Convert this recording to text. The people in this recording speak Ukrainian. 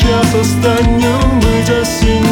час останню мить осінь